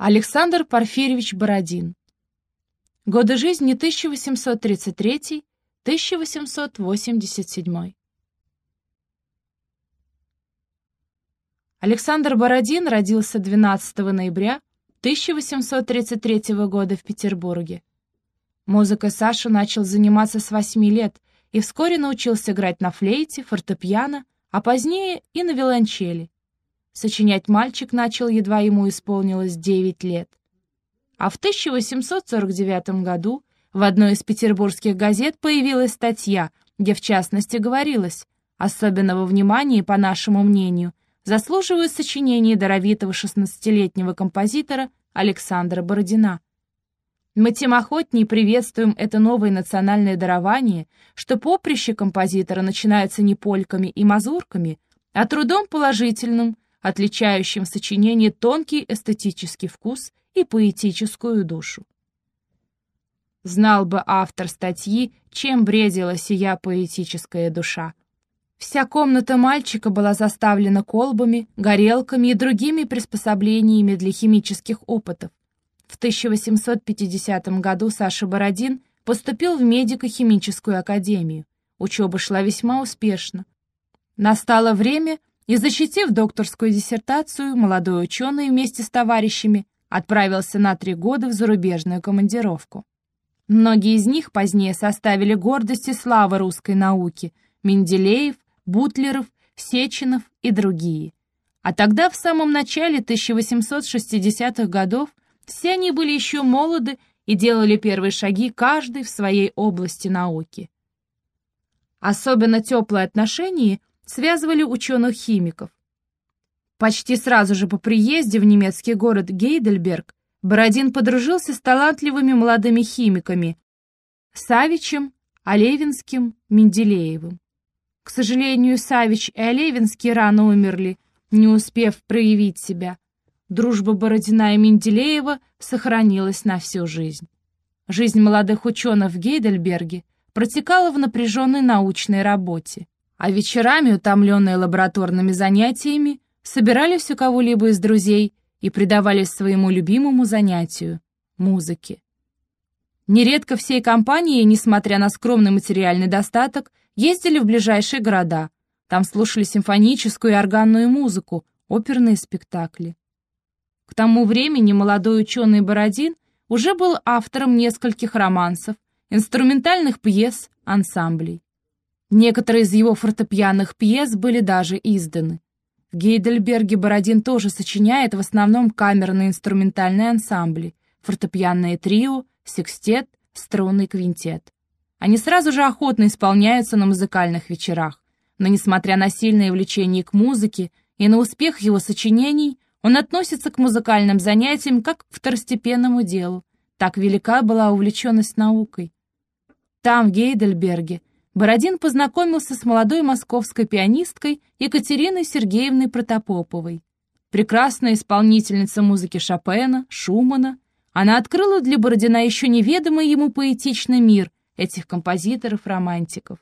Александр Порфирьевич Бородин. Годы жизни 1833-1887. Александр Бородин родился 12 ноября 1833 года в Петербурге. Музыкой Саша начал заниматься с 8 лет и вскоре научился играть на флейте, фортепиано, а позднее и на виолончели. Сочинять мальчик начал, едва ему исполнилось 9 лет. А в 1849 году в одной из петербургских газет появилась статья, где в частности говорилось «Особенного внимания, по нашему мнению, заслуживают сочинения даровитого 16-летнего композитора Александра Бородина». Мы тем охотнее приветствуем это новое национальное дарование, что поприще композитора начинается не польками и мазурками, а трудом положительным – отличающим в сочинении тонкий эстетический вкус и поэтическую душу. Знал бы автор статьи, чем бредила сия поэтическая душа. Вся комната мальчика была заставлена колбами, горелками и другими приспособлениями для химических опытов. В 1850 году Саша Бородин поступил в медико-химическую академию. Учеба шла весьма успешно. Настало время, и, защитив докторскую диссертацию, молодой ученый вместе с товарищами отправился на три года в зарубежную командировку. Многие из них позднее составили гордость и славу русской науки – Менделеев, Бутлеров, Сеченов и другие. А тогда, в самом начале 1860-х годов, все они были еще молоды и делали первые шаги каждый в своей области науки. Особенно теплое отношение связывали ученых-химиков. Почти сразу же по приезде в немецкий город Гейдельберг Бородин подружился с талантливыми молодыми химиками Савичем, Олевинским, Менделеевым. К сожалению, Савич и Олевинский рано умерли, не успев проявить себя. Дружба Бородина и Менделеева сохранилась на всю жизнь. Жизнь молодых ученых в Гейдельберге протекала в напряженной научной работе а вечерами, утомленные лабораторными занятиями, собирались у кого-либо из друзей и предавались своему любимому занятию — музыке. Нередко всей компанией, несмотря на скромный материальный достаток, ездили в ближайшие города. Там слушали симфоническую и органную музыку, оперные спектакли. К тому времени молодой ученый Бородин уже был автором нескольких романсов, инструментальных пьес, ансамблей. Некоторые из его фортепианных пьес были даже изданы. В Гейдельберге Бородин тоже сочиняет в основном камерные инструментальные ансамбли, фортепианное трио, секстет, струнный квинтет. Они сразу же охотно исполняются на музыкальных вечерах, но несмотря на сильное влечение к музыке и на успех его сочинений, он относится к музыкальным занятиям как к второстепенному делу. Так велика была увлеченность наукой. Там, в Гейдельберге, Бородин познакомился с молодой московской пианисткой Екатериной Сергеевной Протопоповой. Прекрасная исполнительница музыки Шопена, Шумана, она открыла для Бородина еще неведомый ему поэтичный мир этих композиторов-романтиков.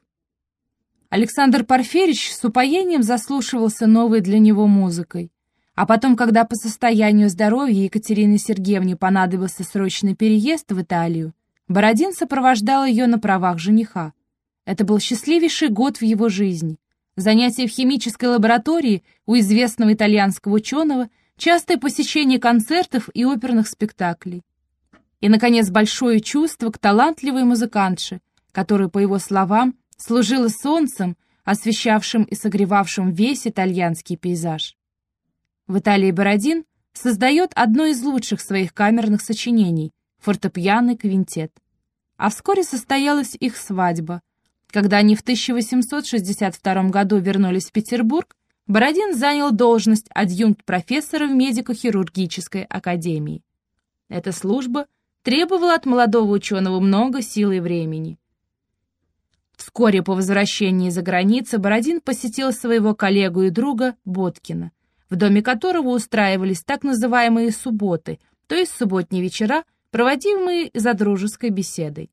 Александр Порфирич с упоением заслушивался новой для него музыкой. А потом, когда по состоянию здоровья Екатерине Сергеевне понадобился срочный переезд в Италию, Бородин сопровождал ее на правах жениха. Это был счастливейший год в его жизни. Занятия в химической лаборатории у известного итальянского ученого, частое посещение концертов и оперных спектаклей. И, наконец, большое чувство к талантливой музыкантше, которая, по его словам, служила солнцем, освещавшим и согревавшим весь итальянский пейзаж. В Италии Бородин создает одно из лучших своих камерных сочинений — фортепианный квинтет. А вскоре состоялась их свадьба, когда они в 1862 году вернулись в Петербург, Бородин занял должность адъюнкт-профессора в медико-хирургической академии. Эта служба требовала от молодого ученого много сил и времени. Вскоре по возвращении за границу Бородин посетил своего коллегу и друга Боткина, в доме которого устраивались так называемые субботы, то есть субботние вечера, проводимые за дружеской беседой.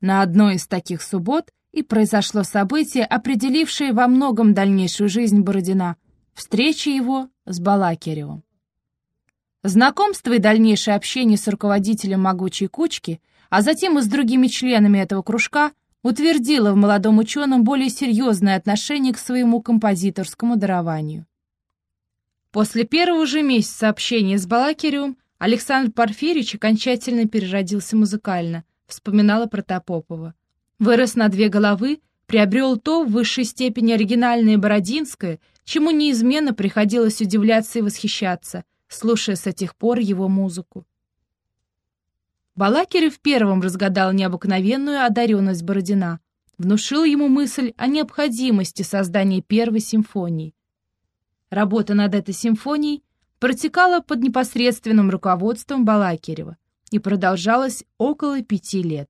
На одной из таких суббот и произошло событие, определившее во многом дальнейшую жизнь Бородина — встреча его с Балакиревым. Знакомство и дальнейшее общение с руководителем могучей кучки, а затем и с другими членами этого кружка, утвердило в молодом ученом более серьезное отношение к своему композиторскому дарованию. После первого же месяца общения с Балакиревым Александр Порфирьевич окончательно переродился музыкально, вспоминала Протопопова. Вырос на две головы, приобрел то в высшей степени оригинальное Бородинское, чему неизменно приходилось удивляться и восхищаться, слушая с этих пор его музыку. Балакирев первым разгадал необыкновенную одаренность Бородина, внушил ему мысль о необходимости создания первой симфонии. Работа над этой симфонией протекала под непосредственным руководством Балакирева и продолжалась около пяти лет.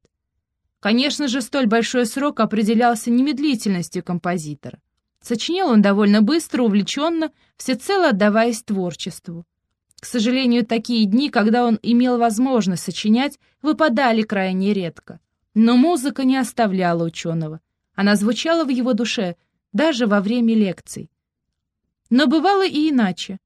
Конечно же, столь большой срок определялся немедлительностью композитора. Сочинял он довольно быстро, увлеченно, всецело отдаваясь творчеству. К сожалению, такие дни, когда он имел возможность сочинять, выпадали крайне редко. Но музыка не оставляла ученого. Она звучала в его душе даже во время лекций. Но бывало и иначе.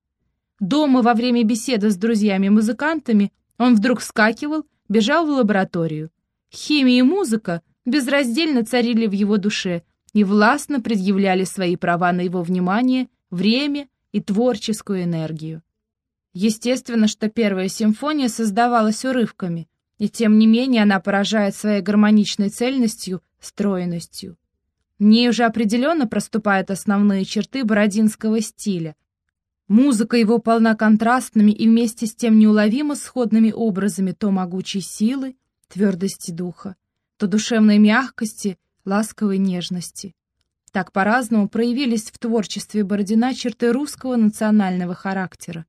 Дома во время беседы с друзьями-музыкантами он вдруг вскакивал, бежал в лабораторию. Химия и музыка безраздельно царили в его душе и властно предъявляли свои права на его внимание, время и творческую энергию. Естественно, что первая симфония создавалась урывками, и тем не менее она поражает своей гармоничной цельностью, стройностью. В ней уже определенно проступают основные черты бородинского стиля. Музыка его полна контрастными и вместе с тем неуловимо сходными образами то могучей силы, твердости духа, то душевной мягкости, ласковой нежности. Так по-разному проявились в творчестве Бородина черты русского национального характера.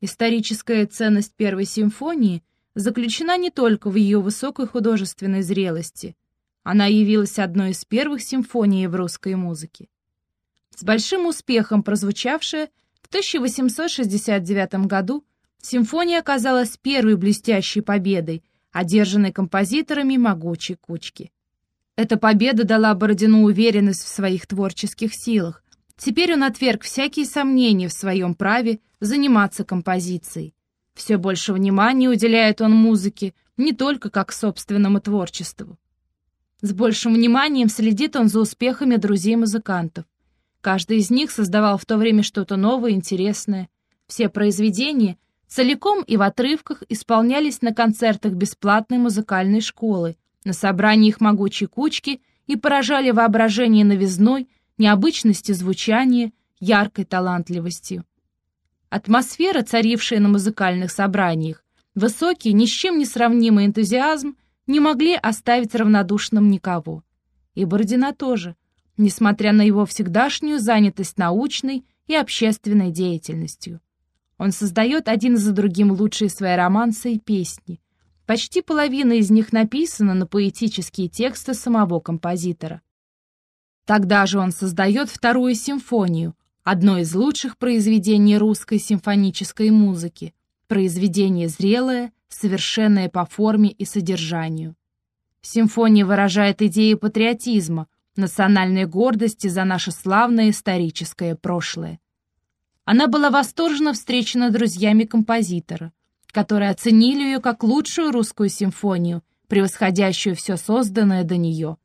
Историческая ценность первой симфонии заключена не только в ее высокой художественной зрелости – она явилась одной из первых симфоний в русской музыке. С большим успехом прозвучавшая в 1869 году, симфония оказалась первой блестящей победой, одержанной композиторами могучей кучки. Эта победа дала Бородину уверенность в своих творческих силах. Теперь он отверг всякие сомнения в своем праве заниматься композицией. Все больше внимания уделяет он музыке не только как собственному творчеству. С большим вниманием следит он за успехами друзей-музыкантов. Каждый из них создавал в то время что-то новое, интересное. Все произведения целиком и в отрывках исполнялись на концертах бесплатной музыкальной школы, на собраниях могучей кучки и поражали воображение новизной, необычностью звучания, яркой талантливостью. Атмосфера, царившая на музыкальных собраниях, высокий, ни с чем не сравнимый энтузиазм — не могли оставить равнодушным никого. И Бородина тоже, несмотря на его всегдашнюю занятость научной и общественной деятельностью. Он создает один за другим лучшие свои романсы и песни. Почти половина из них написана на поэтические тексты самого композитора. Тогда же он создает вторую симфонию, одно из лучших произведений русской симфонической музыки, произведение зрелое, совершенное по форме и содержанию. Симфония выражает идеи патриотизма, национальной гордости за наше славное историческое прошлое. Она была восторженно встречена друзьями композитора, которые оценили ее как лучшую русскую симфонию, превосходящую все созданное до нее.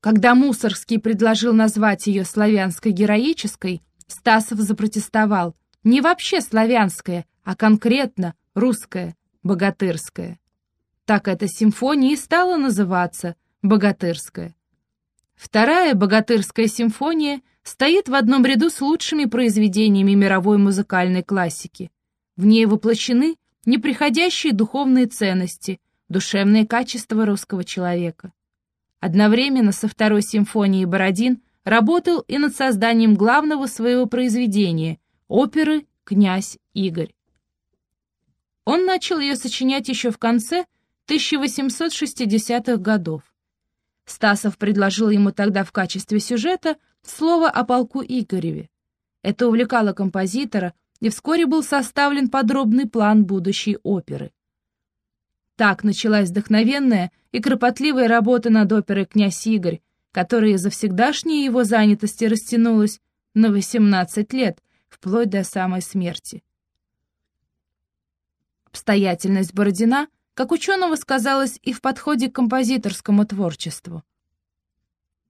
Когда Мусоргский предложил назвать ее славянской героической, Стасов запротестовал. Не вообще славянская, а конкретно русская, богатырская. Так эта симфония и стала называться «Богатырская». Вторая «Богатырская симфония» стоит в одном ряду с лучшими произведениями мировой музыкальной классики. В ней воплощены неприходящие духовные ценности, душевные качества русского человека. Одновременно со второй симфонией Бородин работал и над созданием главного своего произведения — оперы «Князь Игорь». Он начал ее сочинять еще в конце 1860-х годов. Стасов предложил ему тогда в качестве сюжета слово о полку Игореве. Это увлекало композитора, и вскоре был составлен подробный план будущей оперы. Так началась вдохновенная и кропотливая работа над оперой «Князь Игорь», которая из-за всегдашней его занятости растянулась на 18 лет, вплоть до самой смерти. Обстоятельность Бородина, как ученого, сказалась и в подходе к композиторскому творчеству.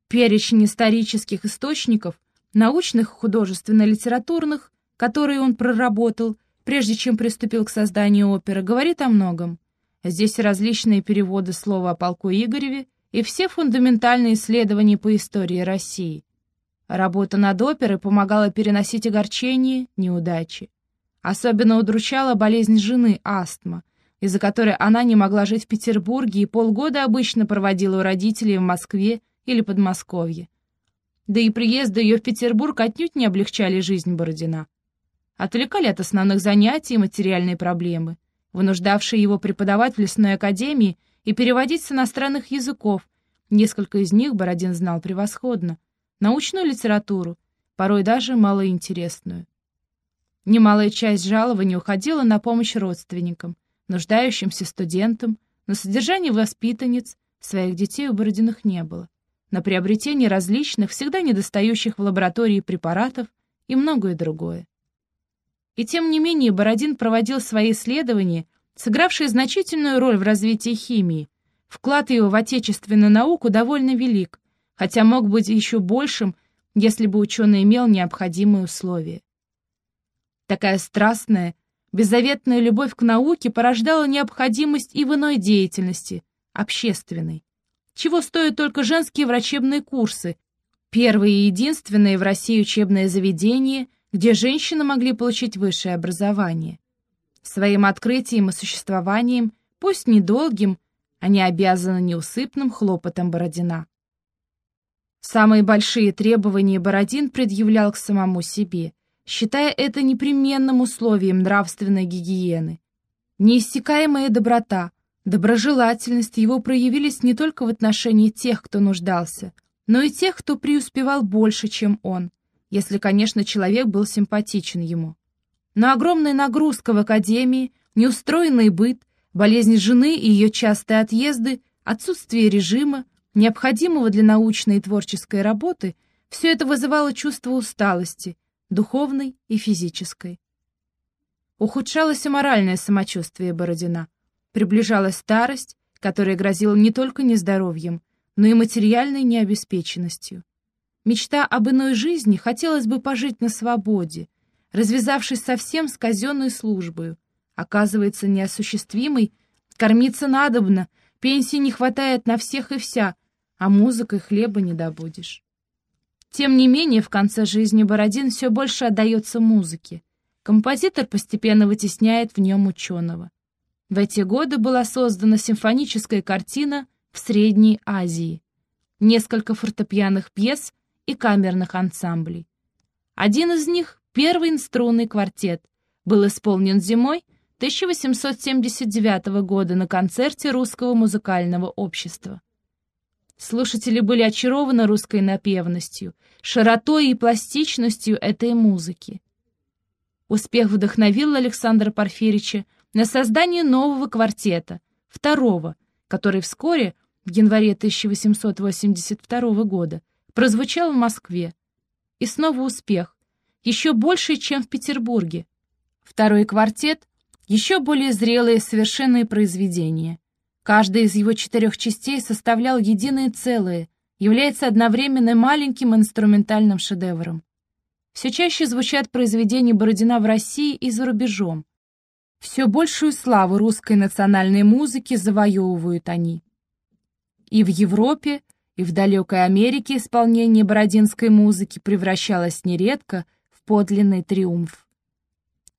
Перечень исторических источников, научных, художественно-литературных, которые он проработал, прежде чем приступил к созданию оперы, говорит о многом. Здесь различные переводы слова о полку Игореве и все фундаментальные исследования по истории России. Работа над оперой помогала переносить огорчения, неудачи. Особенно удручала болезнь жены, астма, из-за которой она не могла жить в Петербурге и полгода обычно проводила у родителей в Москве или Подмосковье. Да и приезды ее в Петербург отнюдь не облегчали жизнь Бородина. Отвлекали от основных занятий и материальные проблемы, вынуждавшие его преподавать в лесной академии и переводить с иностранных языков, несколько из них Бородин знал превосходно, научную литературу, порой даже малоинтересную. Немалая часть жалований уходила на помощь родственникам, нуждающимся студентам, на содержание воспитанниц, своих детей у Бородиных не было, на приобретение различных, всегда недостающих в лаборатории препаратов и многое другое. И тем не менее Бородин проводил свои исследования, сыгравшие значительную роль в развитии химии. Вклад его в отечественную науку довольно велик, хотя мог быть еще большим, если бы ученый имел необходимые условия. Такая страстная, беззаветная любовь к науке порождала необходимость и в иной деятельности, общественной. Чего стоят только женские врачебные курсы, первое и единственное в России учебное заведение, где женщины могли получить высшее образование. Своим открытием и существованием, пусть недолгим, они обязаны неусыпным хлопотом Бородина. Самые большие требования Бородин предъявлял к самому себе, считая это непременным условием нравственной гигиены. Неиссякаемая доброта, доброжелательность его проявились не только в отношении тех, кто нуждался, но и тех, кто преуспевал больше, чем он, если, конечно, человек был симпатичен ему. Но огромная нагрузка в академии, неустроенный быт, болезнь жены и ее частые отъезды, отсутствие режима, необходимого для научной и творческой работы, все это вызывало чувство усталости, духовной и физической. Ухудшалось и моральное самочувствие Бородина. Приближалась старость, которая грозила не только нездоровьем, но и материальной необеспеченностью. Мечта об иной жизни хотелось бы пожить на свободе, развязавшись совсем с казенной службою. Оказывается неосуществимой, кормиться надобно, пенсии не хватает на всех и вся, а музыкой хлеба не добудешь. Тем не менее, в конце жизни Бородин все больше отдается музыке. Композитор постепенно вытесняет в нем ученого. В эти годы была создана симфоническая картина в Средней Азии, несколько фортепианных пьес и камерных ансамблей. Один из них, первый струнный квартет, был исполнен зимой 1879 года на концерте Русского музыкального общества. Слушатели были очарованы русской напевностью, широтой и пластичностью этой музыки. Успех вдохновил Александра Порфирича на создание нового квартета, второго, который вскоре, в январе 1882 года, прозвучал в Москве. И снова успех, еще больше, чем в Петербурге. Второй квартет — еще более зрелые совершенные произведения. Каждая из его четырех частей составлял единое целое, является одновременно маленьким инструментальным шедевром. Все чаще звучат произведения Бородина в России и за рубежом. Все большую славу русской национальной музыки завоевывают они. И в Европе, и в далекой Америке исполнение бородинской музыки превращалось нередко в подлинный триумф.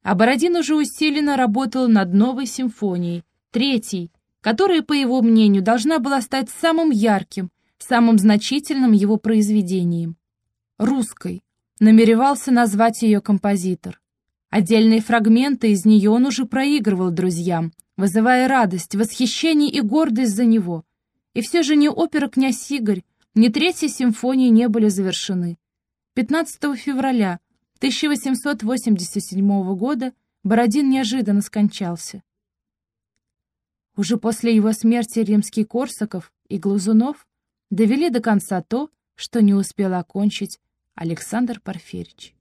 А Бородин уже усиленно работал над новой симфонией, третьей, которая, по его мнению, должна была стать самым ярким, самым значительным его произведением. «Русской», намеревался назвать ее композитор. Отдельные фрагменты из нее он уже проигрывал друзьям, вызывая радость, восхищение и гордость за него. И все же ни опера «Князь Игорь», ни третья симфония не были завершены. 15 февраля 1887 года Бородин неожиданно скончался. Уже после его смерти римский Корсаков и Глазунов довели до конца то, что не успел окончить Александр Порфирич.